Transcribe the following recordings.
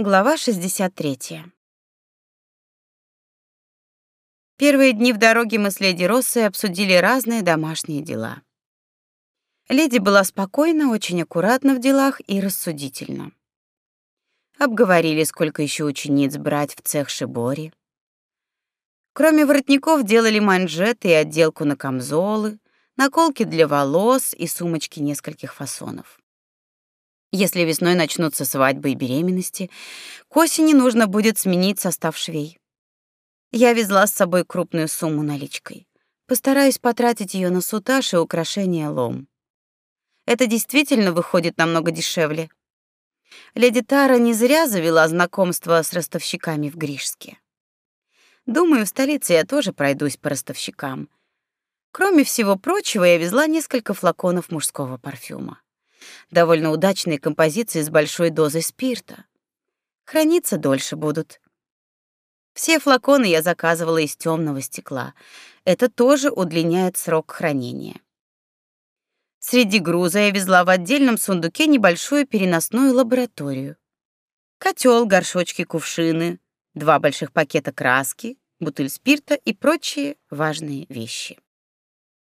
Глава 63. Первые дни в дороге мы с леди Россой обсудили разные домашние дела. Леди была спокойна, очень аккуратна в делах и рассудительна. Обговорили, сколько еще учениц брать в цех Шибори. Кроме воротников делали манжеты и отделку на камзолы, наколки для волос и сумочки нескольких фасонов. Если весной начнутся свадьбы и беременности, к осени нужно будет сменить состав швей. Я везла с собой крупную сумму наличкой. Постараюсь потратить ее на сутаж и украшения лом. Это действительно выходит намного дешевле. Леди Тара не зря завела знакомство с ростовщиками в Гришске. Думаю, в столице я тоже пройдусь по ростовщикам. Кроме всего прочего, я везла несколько флаконов мужского парфюма довольно удачные композиции с большой дозой спирта. Храниться дольше будут. Все флаконы я заказывала из темного стекла. Это тоже удлиняет срок хранения. Среди груза я везла в отдельном сундуке небольшую переносную лабораторию. Котел, горшочки, кувшины, два больших пакета краски, бутыль спирта и прочие важные вещи.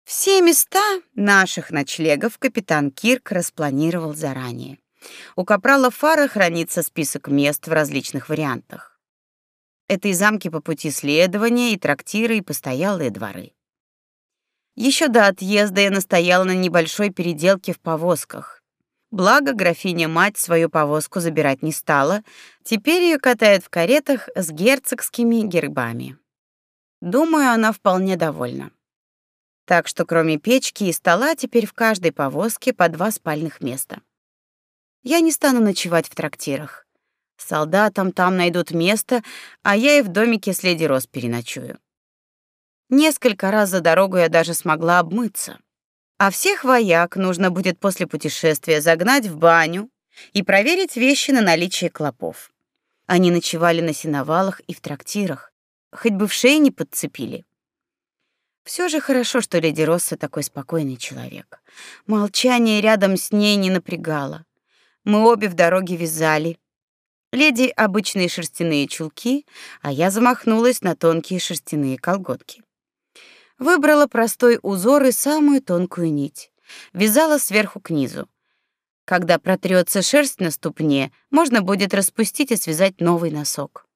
Все места наших ночлегов капитан Кирк распланировал заранее. У капрала Фара хранится список мест в различных вариантах. Это и замки по пути следования, и трактиры, и постоялые дворы. Еще до отъезда я настояла на небольшой переделке в повозках. Благо графиня-мать свою повозку забирать не стала, теперь ее катают в каретах с герцогскими гербами. Думаю, она вполне довольна. Так что кроме печки и стола теперь в каждой повозке по два спальных места. Я не стану ночевать в трактирах. Солдатам там найдут место, а я и в домике с леди Рос переночую. Несколько раз за дорогу я даже смогла обмыться. А всех вояк нужно будет после путешествия загнать в баню и проверить вещи на наличие клопов. Они ночевали на сеновалах и в трактирах, хоть бы в шее не подцепили. Все же хорошо, что леди Росса такой спокойный человек. Молчание рядом с ней не напрягало. Мы обе в дороге вязали. Леди обычные шерстяные чулки, а я замахнулась на тонкие шерстяные колготки. Выбрала простой узор и самую тонкую нить. Вязала сверху к низу. Когда протрется шерсть на ступне, можно будет распустить и связать новый носок.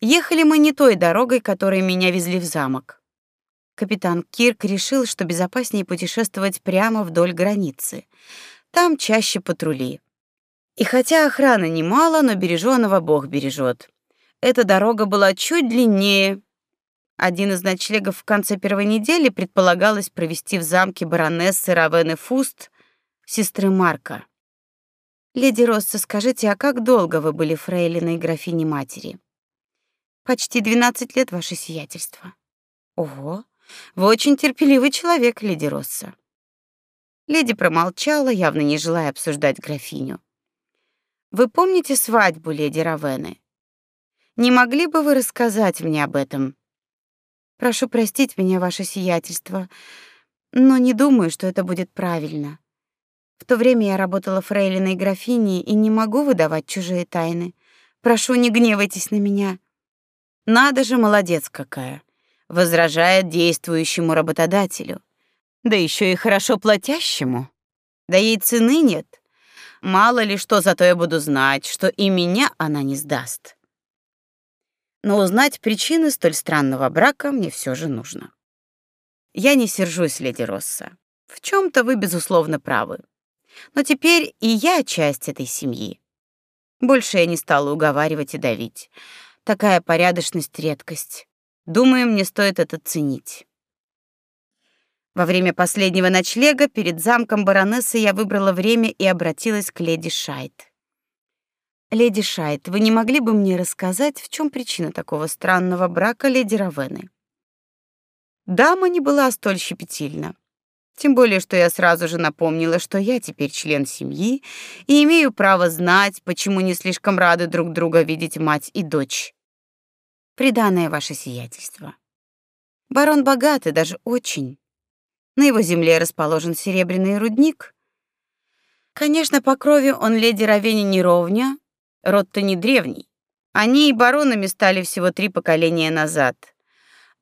Ехали мы не той дорогой, которой меня везли в замок. Капитан Кирк решил, что безопаснее путешествовать прямо вдоль границы. Там чаще патрули. И хотя охраны немало, но бережёного Бог бережет. Эта дорога была чуть длиннее. Один из ночлегов в конце первой недели предполагалось провести в замке баронессы Равены Фуст, сестры Марка. Леди Росса, скажите, а как долго вы были фрейлиной графини матери? Почти 12 лет, ваше сиятельство. Ого. Вы очень терпеливый человек, леди Росса. Леди промолчала, явно не желая обсуждать графиню. Вы помните свадьбу леди Равены? Не могли бы вы рассказать мне об этом? Прошу простить меня, ваше сиятельство, но не думаю, что это будет правильно. В то время я работала фрейлиной графиней и не могу выдавать чужие тайны. Прошу, не гневайтесь на меня. Надо же, молодец какая возражает действующему работодателю, да еще и хорошо платящему. Да ей цены нет. Мало ли что, зато я буду знать, что и меня она не сдаст. Но узнать причины столь странного брака мне все же нужно. Я не сержусь, леди Росса. В чем то вы безусловно правы. Но теперь и я часть этой семьи. Больше я не стала уговаривать и давить. Такая порядочность редкость. Думаю, мне стоит это ценить. Во время последнего ночлега перед замком баронессы я выбрала время и обратилась к леди Шайт. Леди Шайт, вы не могли бы мне рассказать, в чем причина такого странного брака леди Равены? Дама не была столь щепетильна. Тем более, что я сразу же напомнила, что я теперь член семьи и имею право знать, почему не слишком рады друг друга видеть мать и дочь приданое ваше сиятельство. Барон богатый, даже очень. На его земле расположен серебряный рудник. Конечно, по крови он леди Равени не ровня, Род-то не древний. Они и баронами стали всего три поколения назад.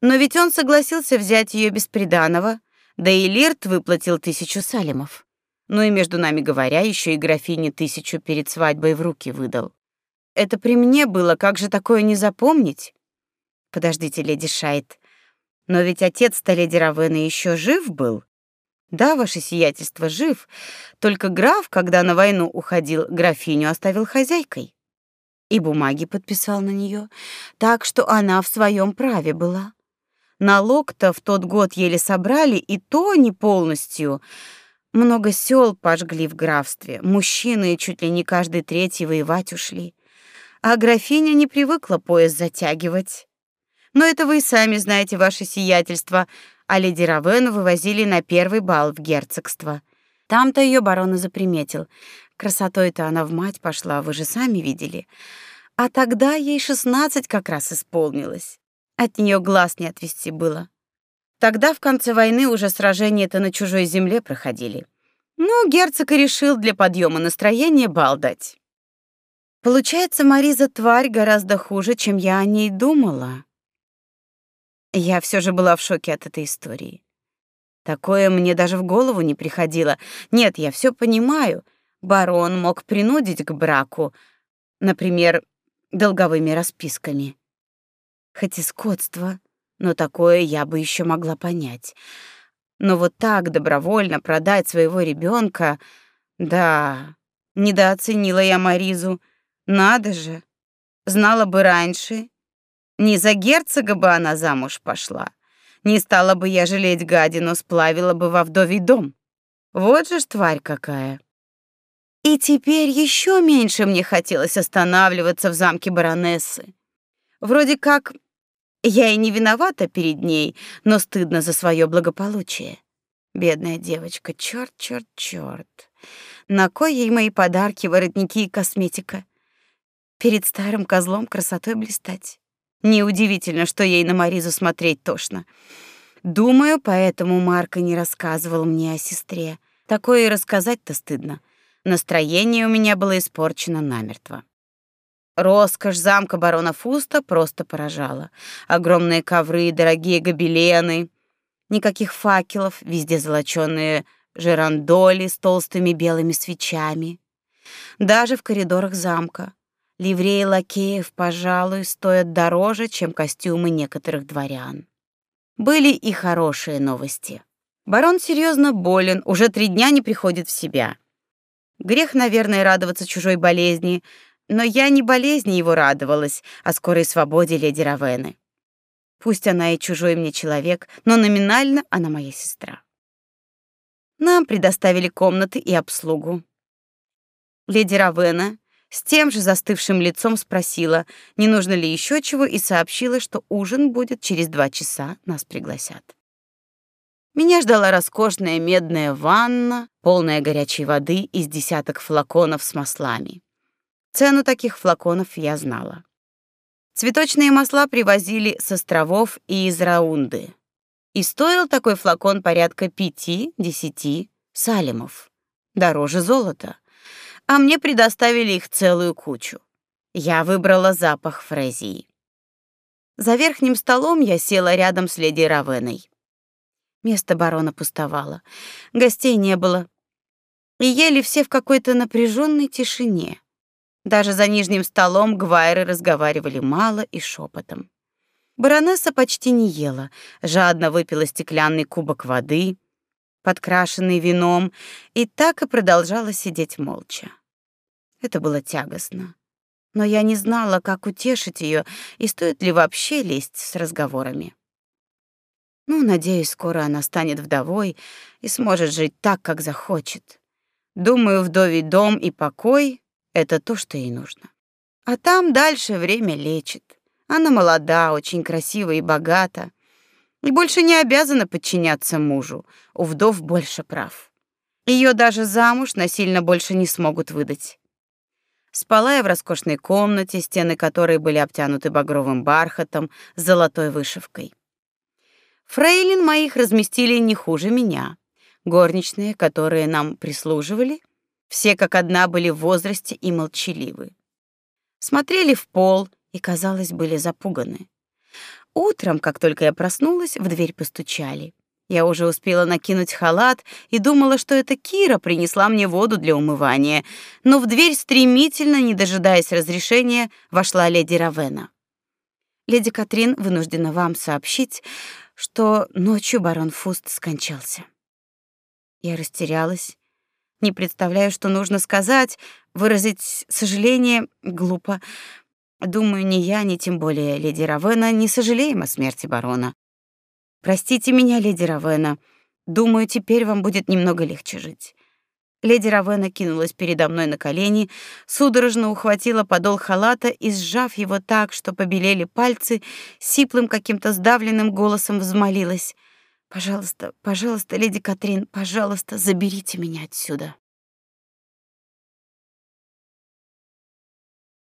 Но ведь он согласился взять ее без приданого, да и Лирт выплатил тысячу салимов. Ну и между нами говоря, еще и графине тысячу перед свадьбой в руки выдал. Это при мне было, как же такое не запомнить? Подождите, леди Шайт. Но ведь отец-то леди Равена еще жив был. Да, ваше сиятельство жив, только граф, когда на войну уходил, графиню оставил хозяйкой. И бумаги подписал на нее, так что она в своем праве была. Налог-то в тот год еле собрали, и то не полностью. Много сел пожгли в графстве, мужчины чуть ли не каждый третий воевать ушли. А графиня не привыкла пояс затягивать. Но это вы сами знаете, ваше сиятельство, а леди Равену вывозили на первый бал в герцогство. Там-то ее барон и заприметил. Красотой-то она в мать пошла, вы же сами видели. А тогда ей шестнадцать как раз исполнилось. От нее глаз не отвести было. Тогда в конце войны уже сражения-то на чужой земле проходили. Ну, герцог и решил для подъема настроения бал дать. Получается, Мариза тварь гораздо хуже, чем я о ней думала. Я все же была в шоке от этой истории. Такое мне даже в голову не приходило. Нет, я все понимаю. Барон мог принудить к браку, например, долговыми расписками. Хоть и скотство, но такое я бы еще могла понять. Но вот так добровольно продать своего ребенка, да, недооценила я Маризу. Надо же. Знала бы раньше, не за герцога бы она замуж пошла. Не стала бы я жалеть гадину, сплавила бы во вдовий дом. Вот же ж тварь какая. И теперь еще меньше мне хотелось останавливаться в замке баронессы. Вроде как я и не виновата перед ней, но стыдно за свое благополучие. Бедная девочка, черт, черт, черт. На кой ей мои подарки, воротники и косметика? Перед старым козлом красотой блистать. Неудивительно, что ей на Маризу смотреть тошно. Думаю, поэтому Марка не рассказывал мне о сестре. Такое и рассказать-то стыдно. Настроение у меня было испорчено намертво. Роскошь замка барона Фуста просто поражала. Огромные ковры, дорогие гобелены, никаких факелов, везде золочёные жерандоли с толстыми белыми свечами. Даже в коридорах замка ливреи лакеев, пожалуй, стоят дороже, чем костюмы некоторых дворян. Были и хорошие новости. Барон серьезно болен, уже три дня не приходит в себя. Грех, наверное, радоваться чужой болезни, но я не болезни его радовалась, а скорой свободе леди Равены. Пусть она и чужой мне человек, но номинально она моя сестра. Нам предоставили комнаты и обслугу. Леди Равена с тем же застывшим лицом спросила, не нужно ли еще чего, и сообщила, что ужин будет через два часа, нас пригласят. Меня ждала роскошная медная ванна, полная горячей воды из десяток флаконов с маслами. Цену таких флаконов я знала. Цветочные масла привозили с островов и из Раунды. И стоил такой флакон порядка пяти-десяти салимов. Дороже золота. А мне предоставили их целую кучу. Я выбрала запах фрезии. За верхним столом я села рядом с леди Равеной. Место барона пустовало. Гостей не было. И ели все в какой-то напряженной тишине. Даже за нижним столом гвайры разговаривали мало и шепотом. Баронесса почти не ела, жадно выпила стеклянный кубок воды, подкрашенный вином, и так и продолжала сидеть молча. Это было тягостно. Но я не знала, как утешить ее и стоит ли вообще лезть с разговорами. Ну, надеюсь, скоро она станет вдовой и сможет жить так, как захочет. Думаю, вдовий дом и покой это то, что ей нужно. А там дальше время лечит. Она молода, очень красива и богата, и больше не обязана подчиняться мужу. У вдов больше прав. Ее даже замуж насильно больше не смогут выдать. Спала я в роскошной комнате, стены которой были обтянуты багровым бархатом с золотой вышивкой. Фрейлин моих разместили не хуже меня. Горничные, которые нам прислуживали, все как одна были в возрасте и молчаливы. смотрели в пол и, казалось, были запуганы. Утром, как только я проснулась, в дверь постучали. Я уже успела накинуть халат и думала, что это Кира принесла мне воду для умывания, но в дверь стремительно, не дожидаясь разрешения, вошла леди Равена. Леди Катрин вынуждена вам сообщить, что ночью барон Фуст скончался. Я растерялась, не представляю, что нужно сказать, выразить сожаление глупо. Думаю, ни я, ни тем более леди Равена не сожалеем о смерти барона. Простите меня, леди Равена. Думаю, теперь вам будет немного легче жить. Леди Равена кинулась передо мной на колени, судорожно ухватила подол халата и, сжав его так, что побелели пальцы, сиплым каким-то сдавленным голосом взмолилась: "Пожалуйста, пожалуйста, леди Катрин, пожалуйста, заберите меня отсюда".